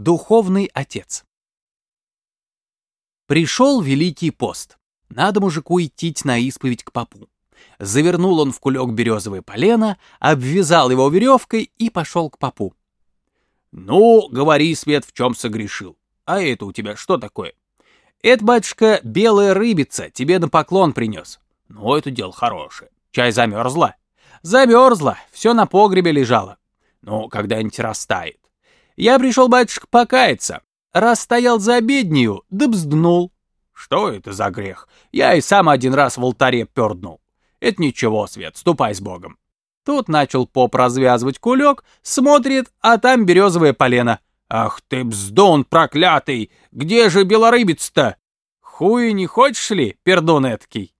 Духовный отец. Пришел Великий пост. Надо мужику идти на исповедь к попу. Завернул он в кулек березовое полено, обвязал его веревкой и пошел к попу. «Ну, говори, Свет, в чем согрешил. А это у тебя что такое?» «Это, батюшка, белая рыбица, тебе на поклон принес». «Ну, это дело хорошее. Чай замерзла?» «Замерзла, все на погребе лежало». «Ну, когда-нибудь растает». «Я пришел, батюшка, покаяться. Раз стоял за обеднею, да бзднул». «Что это за грех? Я и сам один раз в алтаре перднул. Это ничего, Свет, ступай с Богом». Тут начал поп развязывать кулек, смотрит, а там березовое полено. «Ах ты, бздун проклятый! Где же белорыбец-то?» «Хуй не хочешь ли, пердун эткий?»